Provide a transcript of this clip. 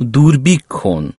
দূরবীক্ষণ